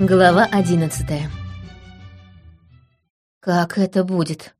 Глава одиннадцатая. Как это будет?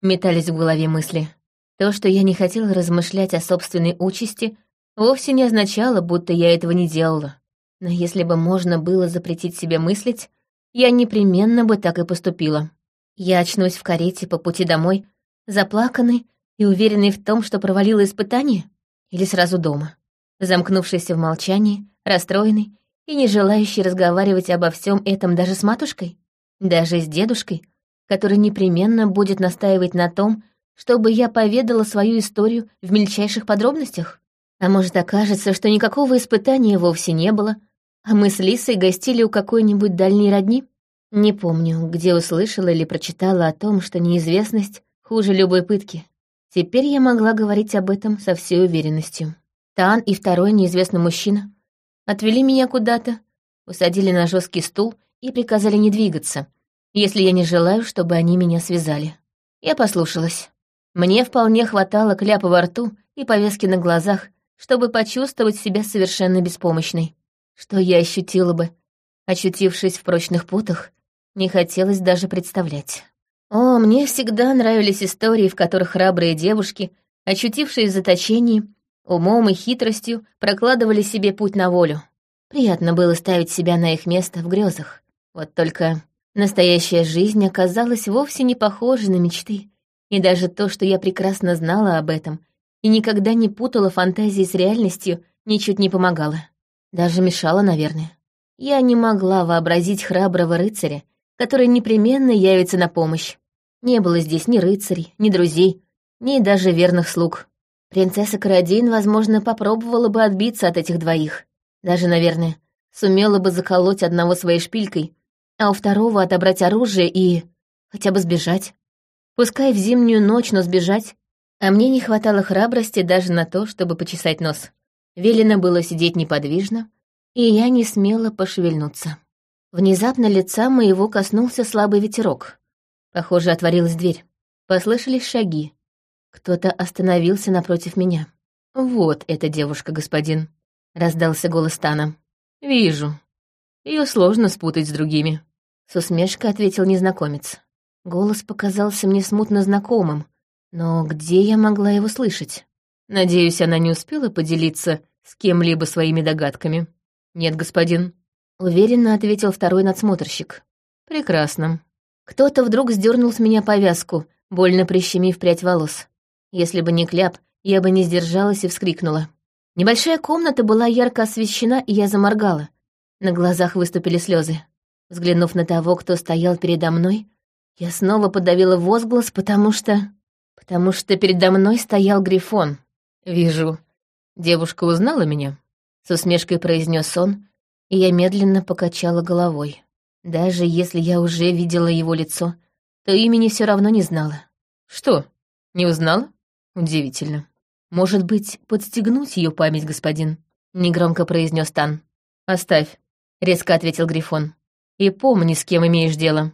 Метались в голове мысли. То, что я не хотела размышлять о собственной участи, вовсе не означало, будто я этого не делала. Но если бы можно было запретить себе мыслить, я непременно бы так и поступила. Я очнусь в карете по пути домой, заплаканной и уверенной в том, что провалила испытание, или сразу дома, замкнувшийся в молчании, расстроенный и не желающий разговаривать обо всем этом даже с матушкой, даже с дедушкой, который непременно будет настаивать на том, чтобы я поведала свою историю в мельчайших подробностях. А может, окажется, что никакого испытания вовсе не было, а мы с Лисой гостили у какой-нибудь дальней родни? Не помню, где услышала или прочитала о том, что неизвестность хуже любой пытки. Теперь я могла говорить об этом со всей уверенностью. Тан и второй неизвестный мужчина отвели меня куда-то, усадили на жесткий стул и приказали не двигаться, если я не желаю, чтобы они меня связали. Я послушалась. Мне вполне хватало кляпа во рту и повязки на глазах, чтобы почувствовать себя совершенно беспомощной. Что я ощутила бы, очутившись в прочных путах, не хотелось даже представлять. О, мне всегда нравились истории, в которых храбрые девушки, очутившись в заточении, умом и хитростью прокладывали себе путь на волю. Приятно было ставить себя на их место в грезах. Вот только настоящая жизнь оказалась вовсе не похожа на мечты. И даже то, что я прекрасно знала об этом и никогда не путала фантазии с реальностью, ничуть не помогало. Даже мешало, наверное. Я не могла вообразить храброго рыцаря, который непременно явится на помощь. Не было здесь ни рыцарей, ни друзей, ни даже верных слуг. Принцесса Карадин, возможно, попробовала бы отбиться от этих двоих. Даже, наверное, сумела бы заколоть одного своей шпилькой, а у второго отобрать оружие и... хотя бы сбежать. Пускай в зимнюю ночь, но сбежать. А мне не хватало храбрости даже на то, чтобы почесать нос. Велено было сидеть неподвижно, и я не смела пошевельнуться. Внезапно лица моего коснулся слабый ветерок. Похоже, отворилась дверь. Послышались шаги. Кто-то остановился напротив меня. «Вот эта девушка, господин», — раздался голос Тана. «Вижу. Ее сложно спутать с другими», — с усмешкой ответил незнакомец. Голос показался мне смутно знакомым, но где я могла его слышать? Надеюсь, она не успела поделиться с кем-либо своими догадками. «Нет, господин», Уверенно ответил второй надсмотрщик. Прекрасно. Кто-то вдруг сдернул с меня повязку, больно прищемив прядь волос. Если бы не кляп, я бы не сдержалась и вскрикнула. Небольшая комната была ярко освещена, и я заморгала. На глазах выступили слезы. Взглянув на того, кто стоял передо мной, я снова подавила возглас, потому что... Потому что передо мной стоял Грифон. «Вижу, девушка узнала меня?» С усмешкой произнес он, и я медленно покачала головой. Даже если я уже видела его лицо, то имени все равно не знала. Что, не узнала? Удивительно. Может быть, подстегнуть ее память, господин? Негромко произнес Тан. Оставь, резко ответил Грифон. И помни, с кем имеешь дело.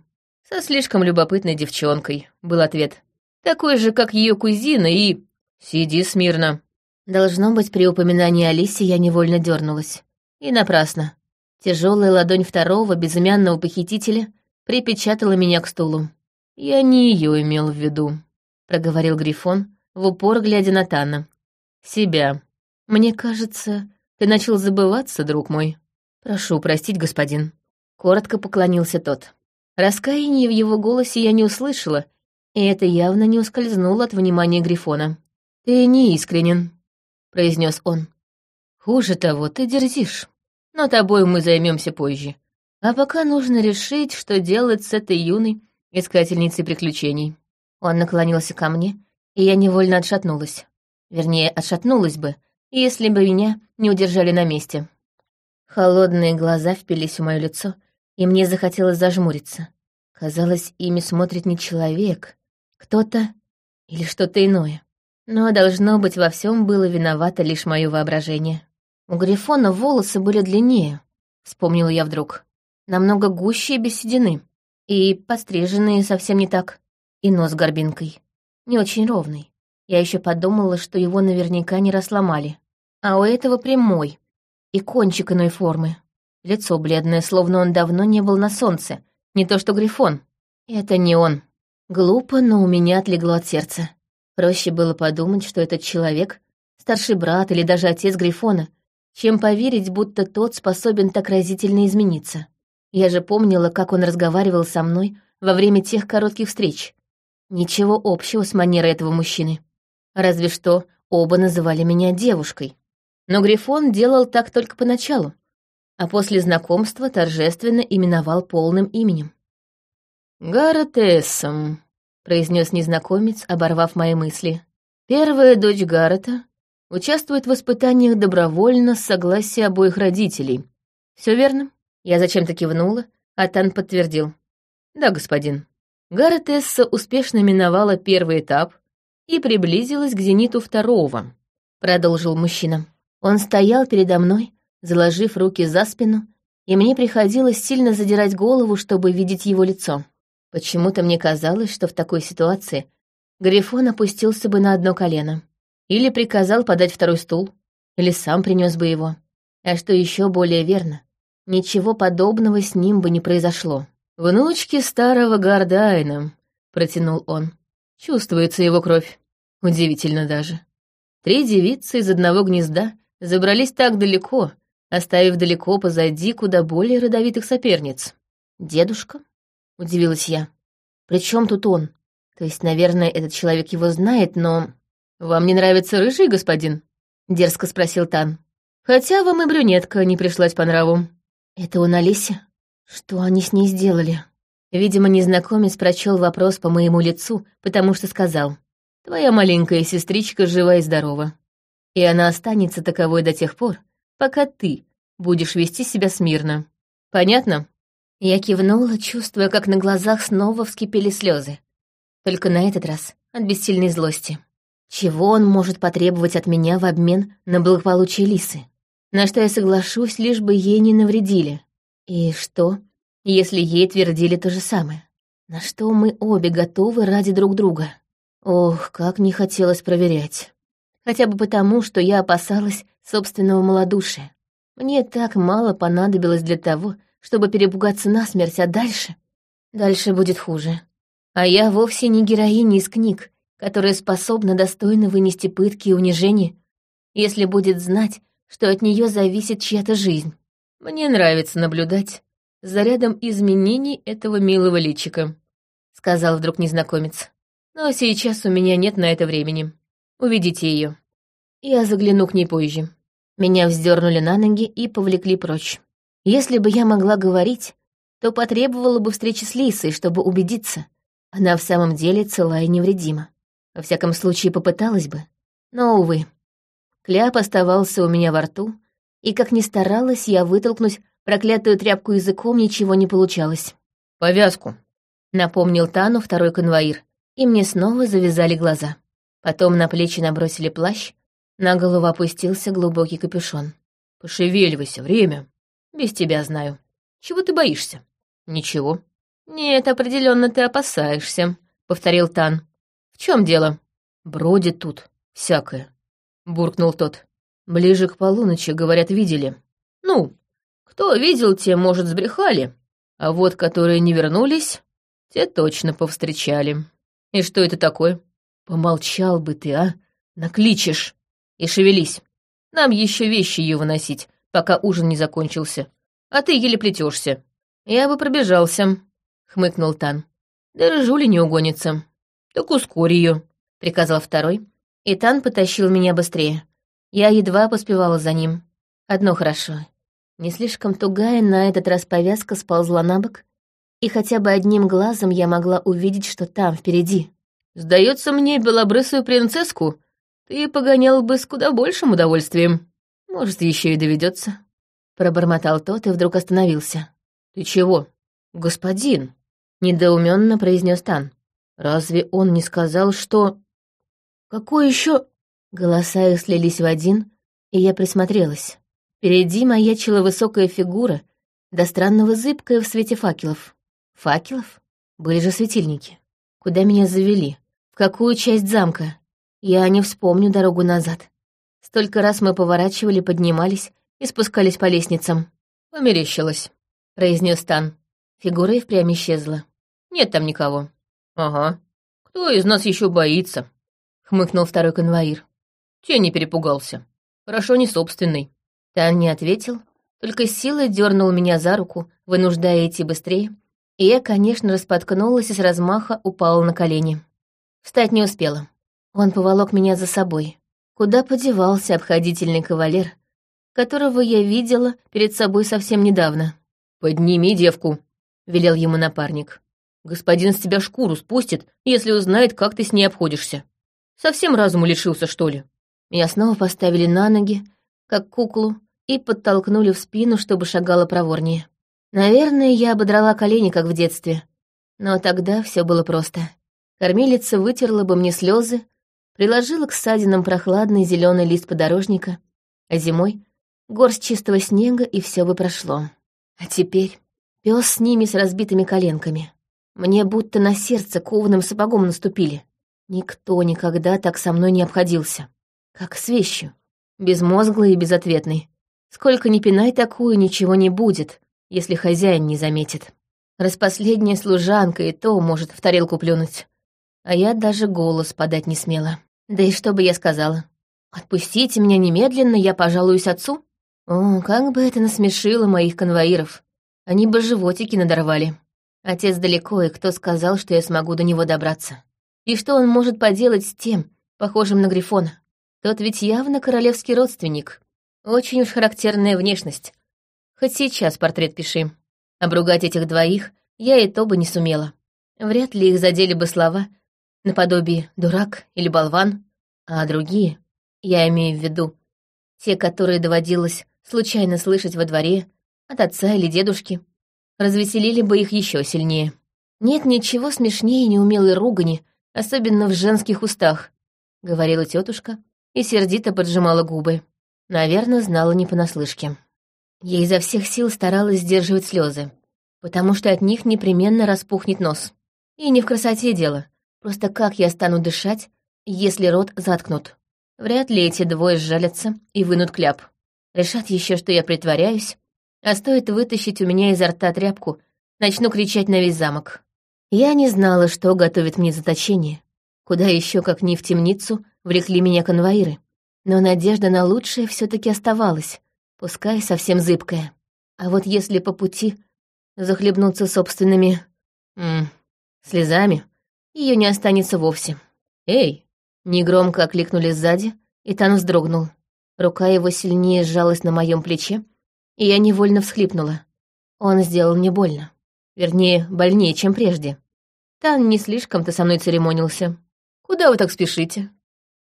Со слишком любопытной девчонкой, был ответ. Такой же, как ее кузина, и... Сиди смирно. Должно быть, при упоминании Алисе я невольно дернулась. И напрасно. Тяжелая ладонь второго безымянного похитителя припечатала меня к стулу. «Я не ее имел в виду», — проговорил Грифон, в упор глядя на Тана. «Себя. Мне кажется, ты начал забываться, друг мой. Прошу простить, господин». Коротко поклонился тот. Раскаяния в его голосе я не услышала, и это явно не ускользнуло от внимания Грифона. «Ты не искренен», — произнес он. «Хуже того, ты дерзишь но тобой мы займемся позже. А пока нужно решить, что делать с этой юной искательницей приключений». Он наклонился ко мне, и я невольно отшатнулась. Вернее, отшатнулась бы, если бы меня не удержали на месте. Холодные глаза впились в мое лицо, и мне захотелось зажмуриться. Казалось, ими смотрит не человек, кто-то или что-то иное. Но, должно быть, во всем было виновато лишь мое воображение. У Грифона волосы были длиннее, вспомнила я вдруг. Намного гуще и без седины. И постриженные совсем не так. И нос горбинкой. Не очень ровный. Я еще подумала, что его наверняка не расломали. А у этого прямой. И кончик иной формы. Лицо бледное, словно он давно не был на солнце. Не то что Грифон. Это не он. Глупо, но у меня отлегло от сердца. Проще было подумать, что этот человек — старший брат или даже отец Грифона, чем поверить, будто тот способен так разительно измениться. Я же помнила, как он разговаривал со мной во время тех коротких встреч. Ничего общего с манерой этого мужчины. Разве что оба называли меня девушкой. Но Грифон делал так только поначалу, а после знакомства торжественно именовал полным именем. «Гаррет Эссом», — произнес незнакомец, оборвав мои мысли. «Первая дочь Гаррета участвует в воспитаниях добровольно с согласия обоих родителей. Все верно?» Я зачем-то кивнула, а Тан подтвердил. «Да, господин». Гаррет Эсса успешно миновала первый этап и приблизилась к зениту второго, продолжил мужчина. Он стоял передо мной, заложив руки за спину, и мне приходилось сильно задирать голову, чтобы видеть его лицо. Почему-то мне казалось, что в такой ситуации Грифон опустился бы на одно колено. Или приказал подать второй стул, или сам принес бы его. А что еще более верно, ничего подобного с ним бы не произошло. «Внучки старого Гордайна», — протянул он. Чувствуется его кровь. Удивительно даже. Три девицы из одного гнезда забрались так далеко, оставив далеко позади куда более родовитых соперниц. «Дедушка?» — удивилась я. «При чем тут он? То есть, наверное, этот человек его знает, но...» «Вам не нравится рыжий, господин?» — дерзко спросил Тан. «Хотя вам и брюнетка не пришлась по нраву». «Это у Алисе? Что они с ней сделали?» Видимо, незнакомец прочел вопрос по моему лицу, потому что сказал, «Твоя маленькая сестричка жива и здорова. И она останется таковой до тех пор, пока ты будешь вести себя смирно. Понятно?» Я кивнула, чувствуя, как на глазах снова вскипели слезы. Только на этот раз от бессильной злости. Чего он может потребовать от меня в обмен на благополучие Лисы? На что я соглашусь, лишь бы ей не навредили. И что, если ей твердили то же самое. На что мы обе готовы ради друг друга. Ох, как не хотелось проверять. Хотя бы потому, что я опасалась собственного малодушия. Мне так мало понадобилось для того, чтобы перепугаться насмерть, а дальше... Дальше будет хуже. А я вовсе не героиня из книг, которая способна достойно вынести пытки и унижения, если будет знать, что от нее зависит чья-то жизнь. Мне нравится наблюдать, за рядом изменений этого милого личика», — сказал вдруг незнакомец. «Но сейчас у меня нет на это времени. Уведите ее. Я загляну к ней позже». Меня вздернули на ноги и повлекли прочь. Если бы я могла говорить, то потребовала бы встречи с Лисой, чтобы убедиться. Она в самом деле цела и невредима. Во всяком случае, попыталась бы. Но, увы. Кляп оставался у меня во рту, и, как ни старалась я вытолкнуть Проклятую тряпку языком ничего не получалось. «Повязку», — напомнил Тану второй конвоир, и мне снова завязали глаза. Потом на плечи набросили плащ, на голову опустился глубокий капюшон. «Пошевеливайся, время. Без тебя знаю. Чего ты боишься?» «Ничего». «Нет, определенно ты опасаешься», — повторил Тан. «В чем дело?» «Бродит тут всякое», — буркнул тот. «Ближе к полуночи, говорят, видели. Ну, кто видел, те, может, сбрехали, а вот которые не вернулись, те точно повстречали. И что это такое? Помолчал бы ты, а? Накличешь. И шевелись. Нам еще вещи ее выносить, пока ужин не закончился. А ты еле плетешься. Я бы пробежался, хмыкнул Тан. Да рыжули не угонится. Так ускорь ее, приказал второй. И Тан потащил меня быстрее. Я едва поспевала за ним. Одно хорошо. Не слишком тугая на этот раз повязка сползла на бок, и хотя бы одним глазом я могла увидеть, что там, впереди. «Сдается мне белобрысую принцесску, ты погонял бы с куда большим удовольствием. Может, еще и доведется. Пробормотал тот и вдруг остановился. «Ты чего?» «Господин», — недоуменно произнес Тан. «Разве он не сказал, что...» «Какой еще...» Голоса их слились в один, и я присмотрелась. Впереди маячила высокая фигура, до странного зыбкая в свете факелов. Факелов? Были же светильники. Куда меня завели? В какую часть замка? Я не вспомню дорогу назад. Столько раз мы поворачивали, поднимались и спускались по лестницам. «Померещилось», — произнес Тан. Фигура и впрямь исчезла. «Нет там никого». «Ага. Кто из нас еще боится?» — хмыкнул второй конвоир. Тень не перепугался. Хорошо не собственный. Тан не ответил, только силой дернул меня за руку, вынуждая идти быстрее, и я, конечно, распоткнулась и с размаха упала на колени. Встать не успела. Он поволок меня за собой. Куда подевался обходительный кавалер, которого я видела перед собой совсем недавно? «Подними девку», — велел ему напарник. «Господин с тебя шкуру спустит, если узнает, как ты с ней обходишься. Совсем разуму лишился, что ли?» Меня снова поставили на ноги, как куклу, и подтолкнули в спину, чтобы шагала проворнее. Наверное, я ободрала колени, как в детстве. Но тогда все было просто. Кормилица вытерла бы мне слезы, приложила к ссадинам прохладный зеленый лист подорожника, а зимой — горсть чистого снега, и все бы прошло. А теперь пес с ними с разбитыми коленками. Мне будто на сердце кованым сапогом наступили. Никто никогда так со мной не обходился. Как с вещью. Безмозглый и безответный. Сколько ни пинай такую, ничего не будет, если хозяин не заметит. Распоследняя служанка и то может в тарелку плюнуть а я даже голос подать не смела. Да и что бы я сказала? Отпустите меня немедленно, я пожалуюсь отцу? О, как бы это насмешило моих конвоиров. Они бы животики надорвали. Отец далеко, и кто сказал, что я смогу до него добраться? И что он может поделать с тем, похожим на Грифона? Тот ведь явно королевский родственник. Очень уж характерная внешность. Хоть сейчас портрет пиши. Обругать этих двоих я и то бы не сумела. Вряд ли их задели бы слова, наподобие «дурак» или «болван», а другие, я имею в виду, те, которые доводилось случайно слышать во дворе, от отца или дедушки, развеселили бы их еще сильнее. Нет ничего смешнее неумелой ругани, особенно в женских устах, — говорила тетушка и сердито поджимала губы. Наверное, знала не понаслышке. Я изо всех сил старалась сдерживать слезы, потому что от них непременно распухнет нос. И не в красоте дело. Просто как я стану дышать, если рот заткнут? Вряд ли эти двое сжалятся и вынут кляп. Решат еще, что я притворяюсь, а стоит вытащить у меня изо рта тряпку, начну кричать на весь замок. Я не знала, что готовит мне заточение. Куда еще, как не в темницу, влекли меня конвоиры. Но надежда на лучшее все таки оставалась, пускай совсем зыбкая. А вот если по пути захлебнуться собственными... М -м, слезами, ее не останется вовсе. «Эй!» — негромко окликнули сзади, и Тан вздрогнул. Рука его сильнее сжалась на моем плече, и я невольно всхлипнула. Он сделал мне больно. Вернее, больнее, чем прежде. Тан не слишком-то со мной церемонился. «Куда вы так спешите?»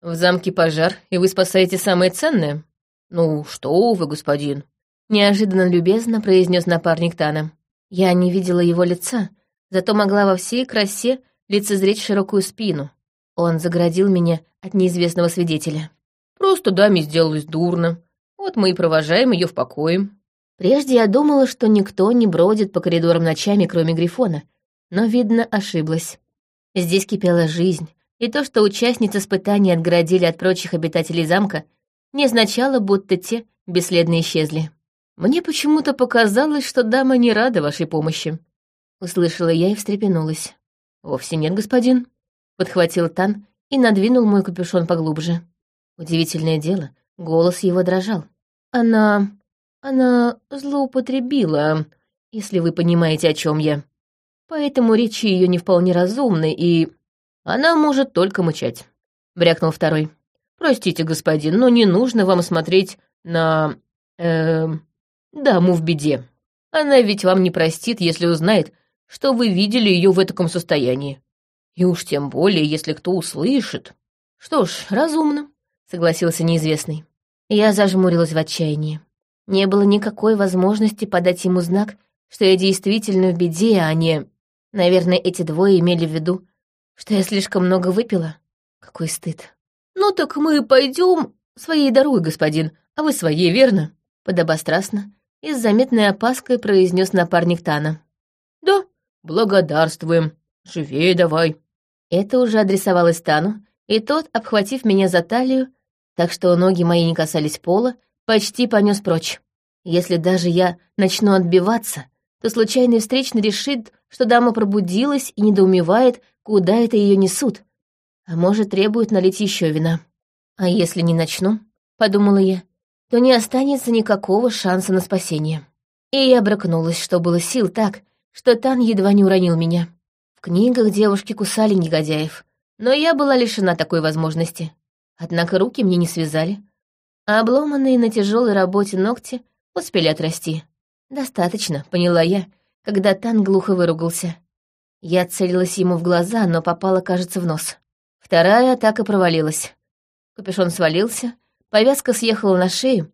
«В замке пожар, и вы спасаете самое ценное?» «Ну, что вы, господин?» Неожиданно любезно произнес напарник Тана. Я не видела его лица, зато могла во всей красе лицезреть широкую спину. Он заградил меня от неизвестного свидетеля. Просто даме сделалось дурно. Вот мы и провожаем ее в покое. Прежде я думала, что никто не бродит по коридорам ночами, кроме Грифона, но, видно, ошиблась. Здесь кипела жизнь, и то, что участницы испытаний отгородили от прочих обитателей замка, не означало, будто те бесследно исчезли. Мне почему-то показалось, что дама не рада вашей помощи. Услышала я и встрепенулась. «Вовсе нет, господин», — подхватил Тан и надвинул мой капюшон поглубже. Удивительное дело, голос его дрожал. «Она... она злоупотребила, если вы понимаете, о чем я. Поэтому речи ее не вполне разумны, и... она может только мычать», — брякнул второй. «Простите, господин, но не нужно вам смотреть на... э даму в беде. Она ведь вам не простит, если узнает, что вы видели ее в таком состоянии. И уж тем более, если кто услышит. Что ж, разумно, согласился неизвестный. Я зажмурилась в отчаянии. Не было никакой возможности подать ему знак, что я действительно в беде, а не... Наверное, эти двое имели в виду, что я слишком много выпила. Какой стыд. «Ну так мы пойдем своей дорогой, господин, а вы своей, верно?» Подобострастно и с заметной опаской произнес напарник Тана. «Да, «Благодарствуем. Живее давай». Это уже адресовалось Тану, и тот, обхватив меня за талию, так что ноги мои не касались пола, почти понес прочь. Если даже я начну отбиваться, то случайный встречный решит, что дама пробудилась и недоумевает, куда это ее несут. А может, требует налить еще вина. А если не начну, подумала я, то не останется никакого шанса на спасение. И я бракнулась, что было сил так, что Тан едва не уронил меня. В книгах девушки кусали негодяев, но я была лишена такой возможности. Однако руки мне не связали, а обломанные на тяжелой работе ногти успели отрасти. Достаточно, поняла я, когда Тан глухо выругался. Я целилась ему в глаза, но попала, кажется, в нос. Вторая атака провалилась. Капюшон свалился, повязка съехала на шею,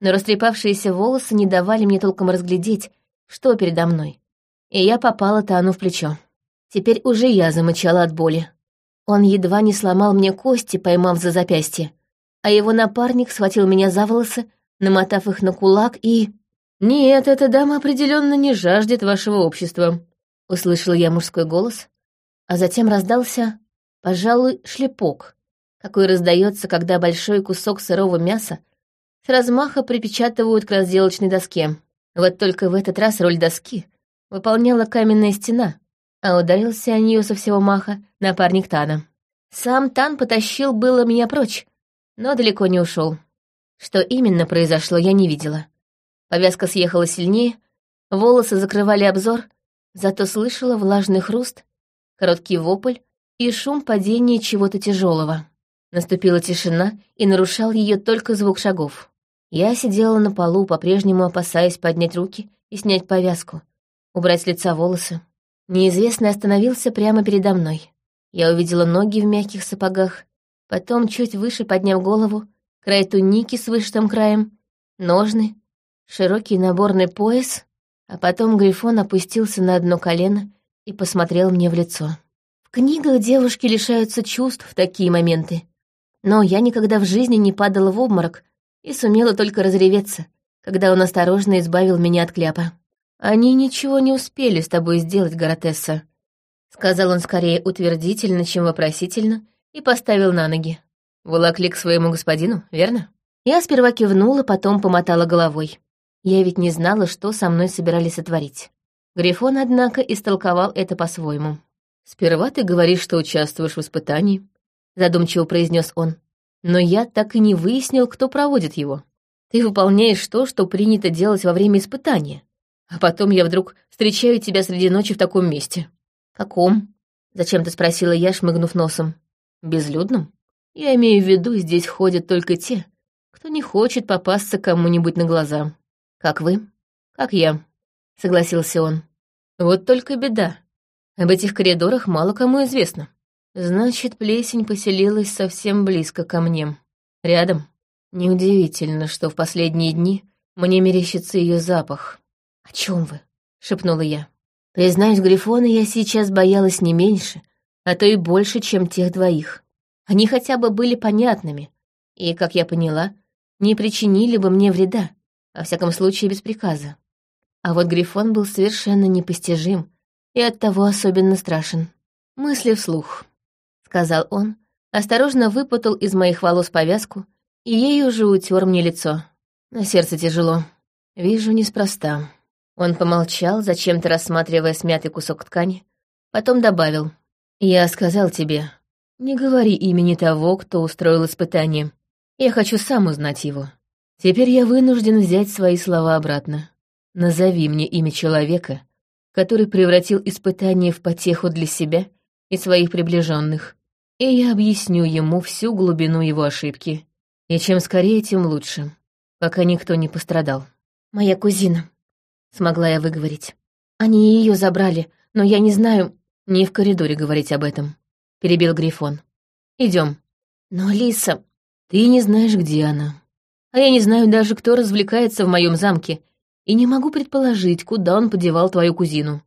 но растрепавшиеся волосы не давали мне толком разглядеть, что передо мной. И я попала Тану в плечо. Теперь уже я замычала от боли. Он едва не сломал мне кости, поймав за запястье, а его напарник схватил меня за волосы, намотав их на кулак и... «Нет, эта дама определенно не жаждет вашего общества», — услышала я мужской голос, а затем раздался, пожалуй, шлепок, какой раздается, когда большой кусок сырого мяса с размаха припечатывают к разделочной доске. Вот только в этот раз роль доски выполняла каменная стена, а ударился о нее со всего маха напарник Тана. Сам Тан потащил было меня прочь, но далеко не ушел. Что именно произошло, я не видела. Повязка съехала сильнее, волосы закрывали обзор, зато слышала влажный хруст, короткий вопль и шум падения чего-то тяжелого. Наступила тишина, и нарушал ее только звук шагов. Я сидела на полу, по-прежнему опасаясь поднять руки и снять повязку, убрать с лица волосы. Неизвестный остановился прямо передо мной. Я увидела ноги в мягких сапогах, потом, чуть выше подняв голову, край туники с вышитым краем, ножны, широкий наборный пояс, а потом Грифон опустился на одно колено и посмотрел мне в лицо. В книгах девушки лишаются чувств в такие моменты, но я никогда в жизни не падала в обморок и сумела только разреветься, когда он осторожно избавил меня от кляпа. «Они ничего не успели с тобой сделать, Гаратесса», — сказал он скорее утвердительно, чем вопросительно, и поставил на ноги. «Волокли к своему господину, верно?» Я сперва кивнула, потом помотала головой. Я ведь не знала, что со мной собирались сотворить. Грифон, однако, истолковал это по-своему. «Сперва ты говоришь, что участвуешь в испытании», — задумчиво произнес он. «Но я так и не выяснил, кто проводит его. Ты выполняешь то, что принято делать во время испытания. А потом я вдруг встречаю тебя среди ночи в таком месте. Каком? Зачем-то спросила я, шмыгнув носом. Безлюдном? Я имею в виду, здесь ходят только те, кто не хочет попасться кому-нибудь на глаза. Как вы? Как я, согласился он. Вот только беда. Об этих коридорах мало кому известно. Значит, плесень поселилась совсем близко ко мне. Рядом. Неудивительно, что в последние дни мне мерещится ее запах. «О чем вы?» — шепнула я. Признаюсь, Грифона я сейчас боялась не меньше, а то и больше, чем тех двоих. Они хотя бы были понятными, и, как я поняла, не причинили бы мне вреда, во всяком случае без приказа. А вот Грифон был совершенно непостижим и оттого особенно страшен. «Мысли вслух», — сказал он, осторожно выпутал из моих волос повязку и ею уже утер мне лицо. На сердце тяжело. Вижу, неспроста. Он помолчал, зачем-то рассматривая смятый кусок ткани, потом добавил. «Я сказал тебе, не говори имени того, кто устроил испытание. Я хочу сам узнать его. Теперь я вынужден взять свои слова обратно. Назови мне имя человека, который превратил испытание в потеху для себя и своих приближенных, и я объясню ему всю глубину его ошибки. И чем скорее, тем лучше, пока никто не пострадал. Моя кузина, смогла я выговорить. Они ее забрали, но я не знаю... Не в коридоре говорить об этом, перебил Грифон. Идем. Но Лиса, ты не знаешь, где она. А я не знаю даже, кто развлекается в моем замке, и не могу предположить, куда он подевал твою кузину.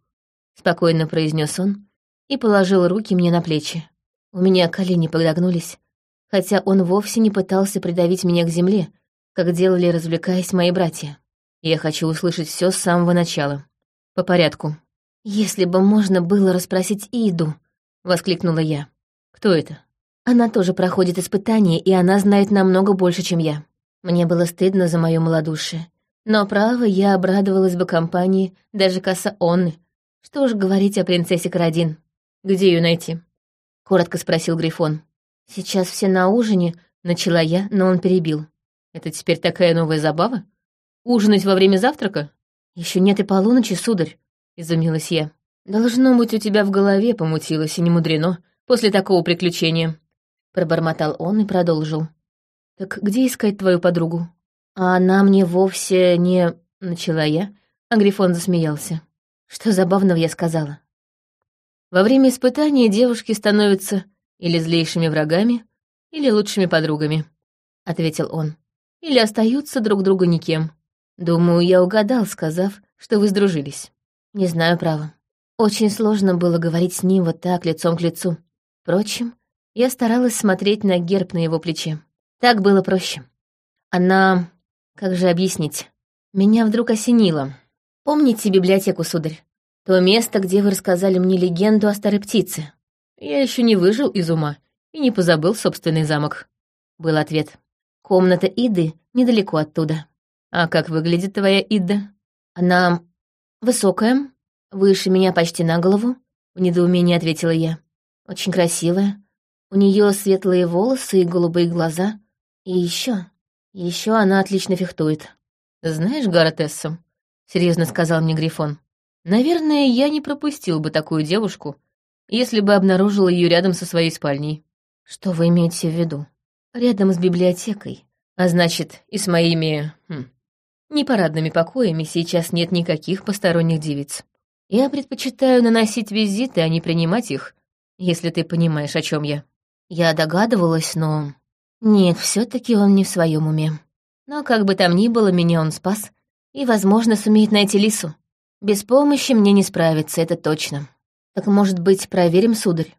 Спокойно произнес он и положил руки мне на плечи. У меня колени подогнулись, хотя он вовсе не пытался придавить меня к земле, как делали, развлекаясь мои братья. Я хочу услышать все с самого начала. По порядку. «Если бы можно было расспросить Иду», — воскликнула я. «Кто это?» «Она тоже проходит испытание, и она знает намного больше, чем я». Мне было стыдно за мое малодушие, Но, право, я обрадовалась бы компании даже коса Онны. Что уж говорить о принцессе Карадин. Где ее найти? Коротко спросил Грифон. Сейчас все на ужине, начала я, но он перебил. Это теперь такая новая забава? Ужинать во время завтрака? Еще нет и полуночи, сударь, изумилась я. Должно быть, у тебя в голове помутилось, и не мудрено, после такого приключения. Пробормотал он и продолжил. Так где искать твою подругу? А она мне вовсе не... Начала я, а Грифон засмеялся. Что забавного я сказала. Во время испытания девушки становятся или злейшими врагами, или лучшими подругами, — ответил он. Или остаются друг другу никем. Думаю, я угадал, сказав, что вы сдружились. Не знаю, право. Очень сложно было говорить с ним вот так, лицом к лицу. Впрочем, я старалась смотреть на герб на его плече. Так было проще. Она как же объяснить? Меня вдруг осенило. Помните библиотеку, сударь? То место, где вы рассказали мне легенду о старой птице. Я еще не выжил из ума и не позабыл собственный замок. Был ответ. Комната Иды недалеко оттуда. А как выглядит твоя Ида? Она высокая, выше меня почти на голову, в недоумении ответила я. Очень красивая. У нее светлые волосы и голубые глаза. И еще еще она отлично фехтует. Знаешь, Гаратесса, серьезно сказал мне Грифон, наверное, я не пропустил бы такую девушку, если бы обнаружил ее рядом со своей спальней. Что вы имеете в виду? Рядом с библиотекой. А значит, и с моими... Хм, непарадными покоями сейчас нет никаких посторонних девиц. Я предпочитаю наносить визиты, а не принимать их, если ты понимаешь, о чем я. Я догадывалась, но нет, все таки он не в своем уме. Но как бы там ни было, меня он спас и, возможно, сумеет найти Лису. Без помощи мне не справиться, это точно. Так, может быть, проверим, сударь?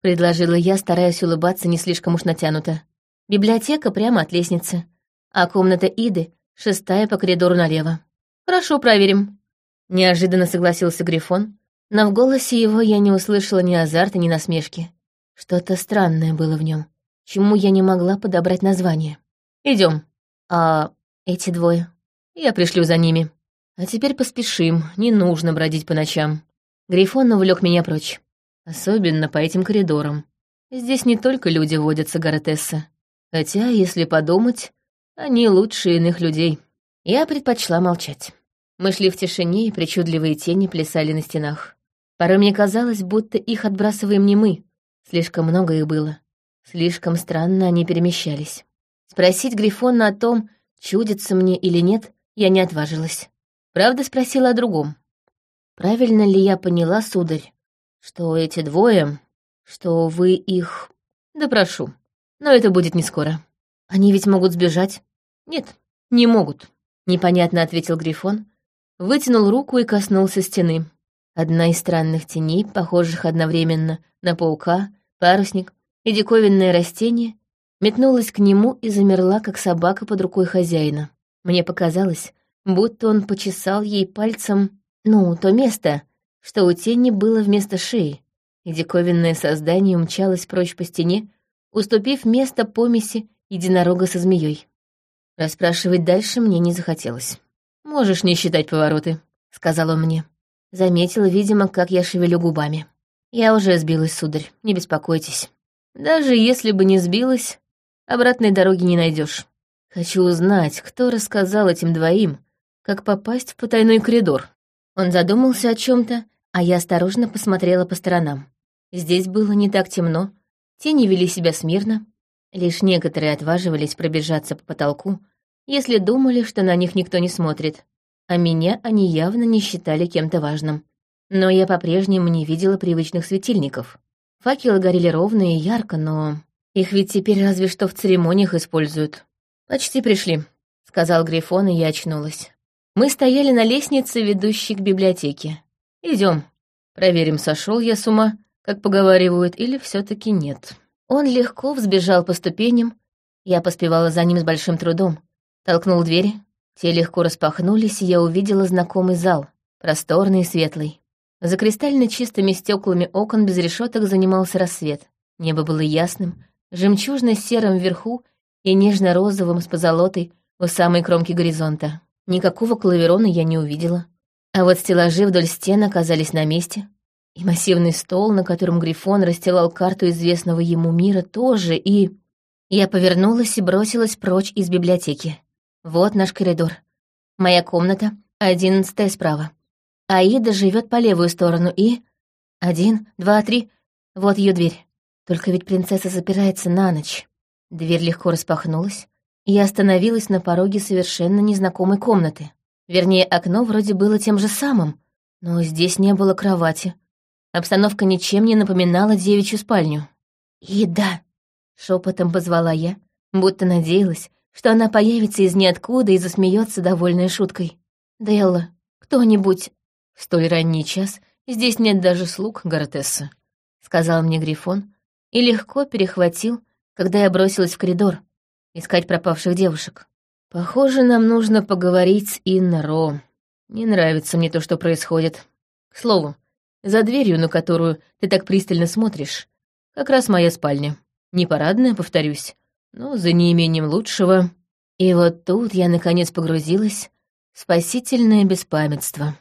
Предложила я, стараясь улыбаться не слишком уж натянуто. Библиотека прямо от лестницы, а комната Иды — шестая по коридору налево. Хорошо, проверим. Неожиданно согласился Грифон, но в голосе его я не услышала ни азарта, ни насмешки. Что-то странное было в нем чему я не могла подобрать название. Идем. А эти двое? Я пришлю за ними. А теперь поспешим, не нужно бродить по ночам. Грифон увлек меня прочь. Особенно по этим коридорам. Здесь не только люди водятся, Гаратесса. Хотя, если подумать, они лучше иных людей. Я предпочла молчать. Мы шли в тишине, и причудливые тени плясали на стенах. Порой мне казалось, будто их отбрасываем не мы. Слишком много их было. Слишком странно они перемещались. Спросить Грифона о том, чудится мне или нет, я не отважилась. Правда спросила о другом. Правильно ли я поняла, сударь, что эти двое, что вы их... Да прошу, но это будет не скоро. Они ведь могут сбежать. Нет, не могут. Непонятно ответил Грифон, вытянул руку и коснулся стены. Одна из странных теней, похожих одновременно на паука, парусник и диковинное растение метнулась к нему и замерла, как собака под рукой хозяина. Мне показалось, будто он почесал ей пальцем, ну, то место, что у тени было вместо шеи, и диковинное создание умчалось прочь по стене, уступив место помеси единорога со змеей. Расспрашивать дальше мне не захотелось. «Можешь не считать повороты», — сказал он мне. Заметила, видимо, как я шевелю губами. «Я уже сбилась, сударь, не беспокойтесь». Даже если бы не сбилась, обратной дороги не найдешь. Хочу узнать, кто рассказал этим двоим, как попасть в потайной коридор. Он задумался о чем-то, а я осторожно посмотрела по сторонам. Здесь было не так темно, тени вели себя смирно, лишь некоторые отваживались пробежаться по потолку, если думали, что на них никто не смотрит, а меня они явно не считали кем-то важным. Но я по-прежнему не видела привычных светильников. Факелы горели ровно и ярко, но их ведь теперь разве что в церемониях используют. «Почти пришли», — сказал Грифон, и я очнулась. Мы стояли на лестнице, ведущей к библиотеке. Идем, проверим, сошел я с ума, как поговаривают, или все таки нет. Он легко взбежал по ступеням, я поспевала за ним с большим трудом. Толкнул двери, те легко распахнулись, и я увидела знакомый зал, просторный и светлый. За кристально чистыми стеклами окон без решеток занимался рассвет. Небо было ясным, жемчужно-серым вверху и нежно-розовым с позолотой у самой кромки горизонта. Никакого клаверона я не увидела. А вот стеллажи вдоль стен оказались на месте. И массивный стол, на котором Грифон расстилал карту известного ему мира, тоже, и... Я повернулась и бросилась прочь из библиотеки. Вот наш коридор. Моя комната, одиннадцатая справа. Аида живет по левую сторону и... Один, два, три. Вот ее дверь. Только ведь принцесса запирается на ночь. Дверь легко распахнулась, и остановилась на пороге совершенно незнакомой комнаты. Вернее, окно вроде было тем же самым, но здесь не было кровати. Обстановка ничем не напоминала девичью спальню. «Еда!» — шепотом позвала я, будто надеялась, что она появится из ниоткуда и засмеется довольной шуткой. «Делла, кто-нибудь...» «В столь ранний час здесь нет даже слуг Гортесса», — сказал мне Грифон и легко перехватил, когда я бросилась в коридор искать пропавших девушек. Похоже, нам нужно поговорить с Инна Ро. Не нравится мне то, что происходит. К слову, за дверью, на которую ты так пристально смотришь, как раз моя спальня. Не парадная, повторюсь, но за неимением лучшего. И вот тут я наконец погрузилась в спасительное беспамятство.